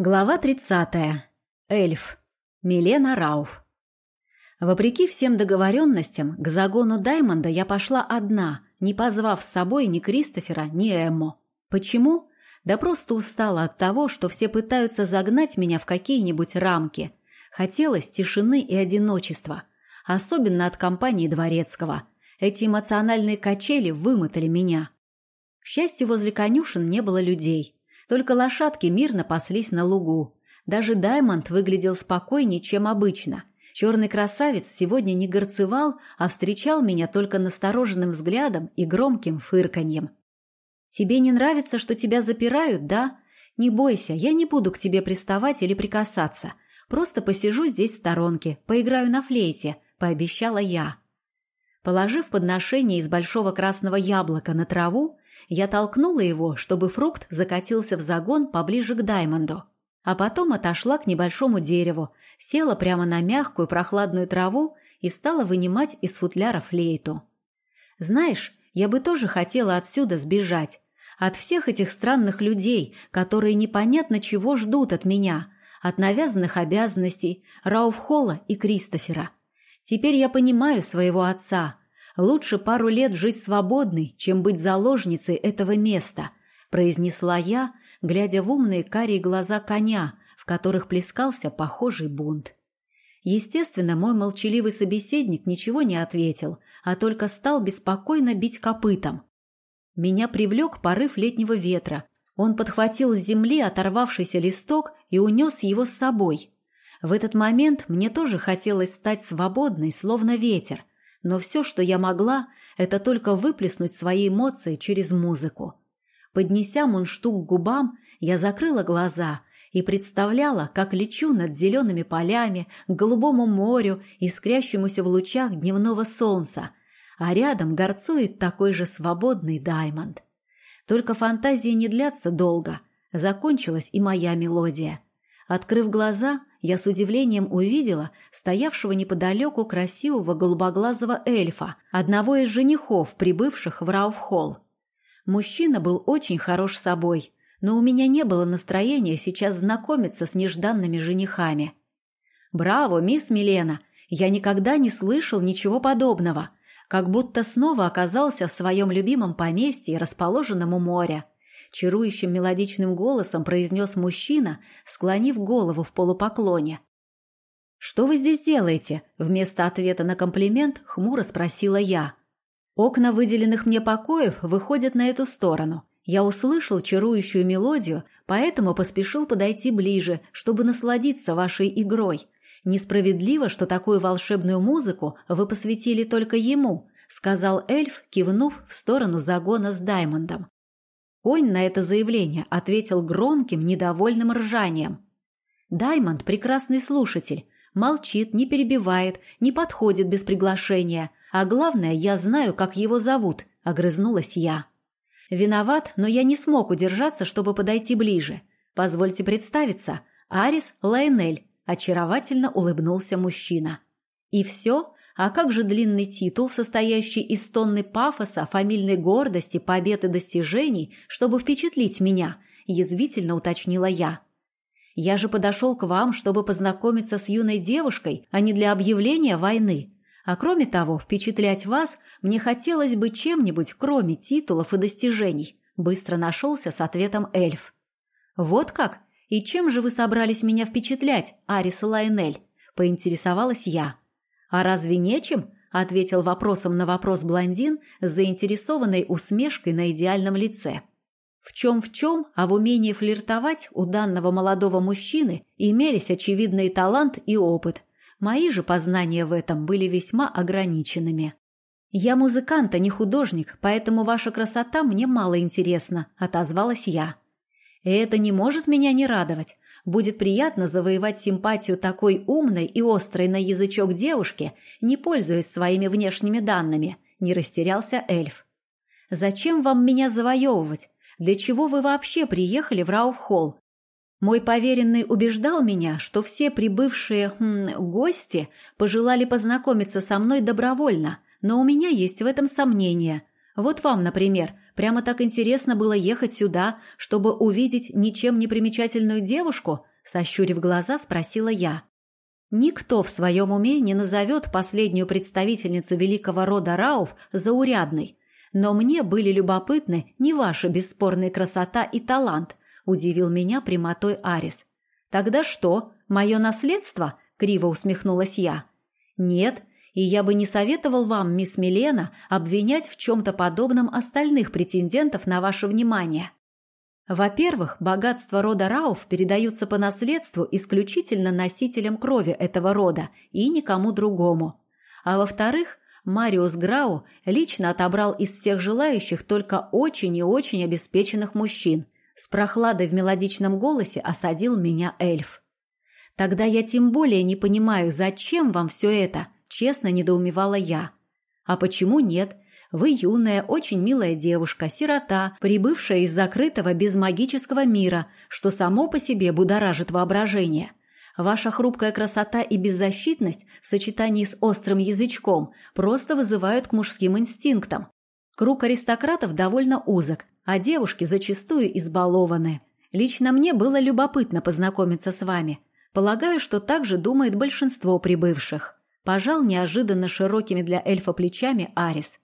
Глава 30. Эльф. Милена Рауф. Вопреки всем договоренностям, к загону Даймонда я пошла одна, не позвав с собой ни Кристофера, ни Эммо. Почему? Да просто устала от того, что все пытаются загнать меня в какие-нибудь рамки. Хотелось тишины и одиночества. Особенно от компании Дворецкого. Эти эмоциональные качели вымотали меня. К счастью, возле конюшен не было людей – только лошадки мирно паслись на лугу. Даже Даймонд выглядел спокойнее, чем обычно. Черный красавец сегодня не горцевал, а встречал меня только настороженным взглядом и громким фырканьем. «Тебе не нравится, что тебя запирают, да? Не бойся, я не буду к тебе приставать или прикасаться. Просто посижу здесь в сторонке, поиграю на флейте», – пообещала я. Положив подношение из большого красного яблока на траву, я толкнула его, чтобы фрукт закатился в загон поближе к Даймонду. А потом отошла к небольшому дереву, села прямо на мягкую прохладную траву и стала вынимать из футляра флейту. Знаешь, я бы тоже хотела отсюда сбежать. От всех этих странных людей, которые непонятно чего ждут от меня, от навязанных обязанностей Рауфхола и Кристофера. Теперь я понимаю своего отца. Лучше пару лет жить свободной, чем быть заложницей этого места, произнесла я, глядя в умные карие глаза коня, в которых плескался похожий бунт. Естественно, мой молчаливый собеседник ничего не ответил, а только стал беспокойно бить копытом. Меня привлек порыв летнего ветра. Он подхватил с земли оторвавшийся листок и унес его с собой. В этот момент мне тоже хотелось стать свободной, словно ветер, но все, что я могла, это только выплеснуть свои эмоции через музыку. Поднеся мундштук к губам, я закрыла глаза и представляла, как лечу над зелеными полями к голубому морю, искрящемуся в лучах дневного солнца, а рядом горцует такой же свободный Даймонд. Только фантазии не длятся долго, закончилась и моя мелодия. Открыв глаза, я с удивлением увидела стоявшего неподалеку красивого голубоглазого эльфа, одного из женихов, прибывших в Рауфхолл. Мужчина был очень хорош собой, но у меня не было настроения сейчас знакомиться с нежданными женихами. «Браво, мисс Милена! Я никогда не слышал ничего подобного!» как будто снова оказался в своем любимом поместье, расположенном у моря чарующим мелодичным голосом произнес мужчина, склонив голову в полупоклоне. «Что вы здесь делаете?» – вместо ответа на комплимент хмуро спросила я. Окна выделенных мне покоев выходят на эту сторону. Я услышал чарующую мелодию, поэтому поспешил подойти ближе, чтобы насладиться вашей игрой. Несправедливо, что такую волшебную музыку вы посвятили только ему, сказал эльф, кивнув в сторону загона с Даймондом. Конь на это заявление ответил громким, недовольным ржанием. Даймонд – прекрасный слушатель. Молчит, не перебивает, не подходит без приглашения. А главное, я знаю, как его зовут, – огрызнулась я. Виноват, но я не смог удержаться, чтобы подойти ближе. Позвольте представиться. Арис Лайнель, очаровательно улыбнулся мужчина. И все? А как же длинный титул, состоящий из тонны пафоса, фамильной гордости, побед и достижений, чтобы впечатлить меня? Язвительно уточнила я. Я же подошел к вам, чтобы познакомиться с юной девушкой, а не для объявления войны. А кроме того, впечатлять вас мне хотелось бы чем-нибудь, кроме титулов и достижений. Быстро нашелся с ответом эльф. Вот как? И чем же вы собрались меня впечатлять, Арис Лайнель? Поинтересовалась я. «А разве нечем?» – ответил вопросом на вопрос блондин с заинтересованной усмешкой на идеальном лице. В чем-в чем, а в умении флиртовать у данного молодого мужчины имелись очевидный талант и опыт. Мои же познания в этом были весьма ограниченными. «Я музыкант, а не художник, поэтому ваша красота мне мало интересна», – отозвалась я. Это не может меня не радовать. Будет приятно завоевать симпатию такой умной и острой на язычок девушки, не пользуясь своими внешними данными, не растерялся эльф. Зачем вам меня завоевывать? Для чего вы вообще приехали в Рауфхолл? Мой поверенный убеждал меня, что все прибывшие хм, гости пожелали познакомиться со мной добровольно, но у меня есть в этом сомнения. Вот вам, например, Прямо так интересно было ехать сюда, чтобы увидеть ничем не примечательную девушку?» Сощурив глаза, спросила я. Никто в своем уме не назовет последнюю представительницу великого рода Рауф заурядной. Но мне были любопытны не ваша бесспорная красота и талант, удивил меня прямотой Арис. Тогда что, мое наследство? Криво усмехнулась я. Нет, и я бы не советовал вам, мисс Милена, обвинять в чем-то подобном остальных претендентов на ваше внимание. Во-первых, богатства рода Рауф передаются по наследству исключительно носителям крови этого рода и никому другому. А во-вторых, Мариус Грау лично отобрал из всех желающих только очень и очень обеспеченных мужчин. С прохладой в мелодичном голосе осадил меня эльф. «Тогда я тем более не понимаю, зачем вам все это?» – честно недоумевала я. «А почему нет?» Вы юная, очень милая девушка, сирота, прибывшая из закрытого безмагического мира, что само по себе будоражит воображение. Ваша хрупкая красота и беззащитность в сочетании с острым язычком просто вызывают к мужским инстинктам. Круг аристократов довольно узок, а девушки зачастую избалованы. Лично мне было любопытно познакомиться с вами. Полагаю, что так же думает большинство прибывших. Пожал неожиданно широкими для эльфа плечами Арис.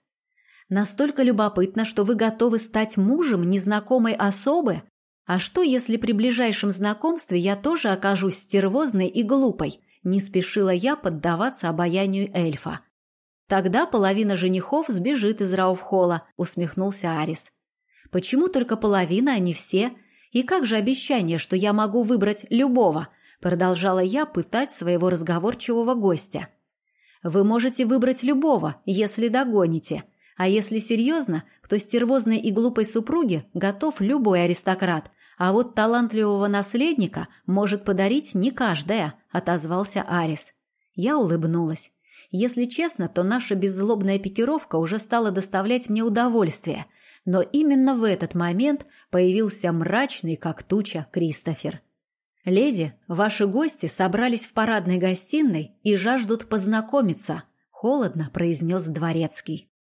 Настолько любопытно, что вы готовы стать мужем незнакомой особы? А что, если при ближайшем знакомстве я тоже окажусь стервозной и глупой? Не спешила я поддаваться обаянию эльфа. Тогда половина женихов сбежит из Рауфхола, усмехнулся Арис. Почему только половина, а не все? И как же обещание, что я могу выбрать любого? Продолжала я пытать своего разговорчивого гостя. Вы можете выбрать любого, если догоните – а если серьезно, то стервозной и глупой супруге готов любой аристократ, а вот талантливого наследника может подарить не каждая, отозвался Арис. Я улыбнулась. Если честно, то наша беззлобная пикировка уже стала доставлять мне удовольствие, но именно в этот момент появился мрачный, как туча, Кристофер. «Леди, ваши гости собрались в парадной гостиной и жаждут познакомиться», – холодно произнес дворецкий.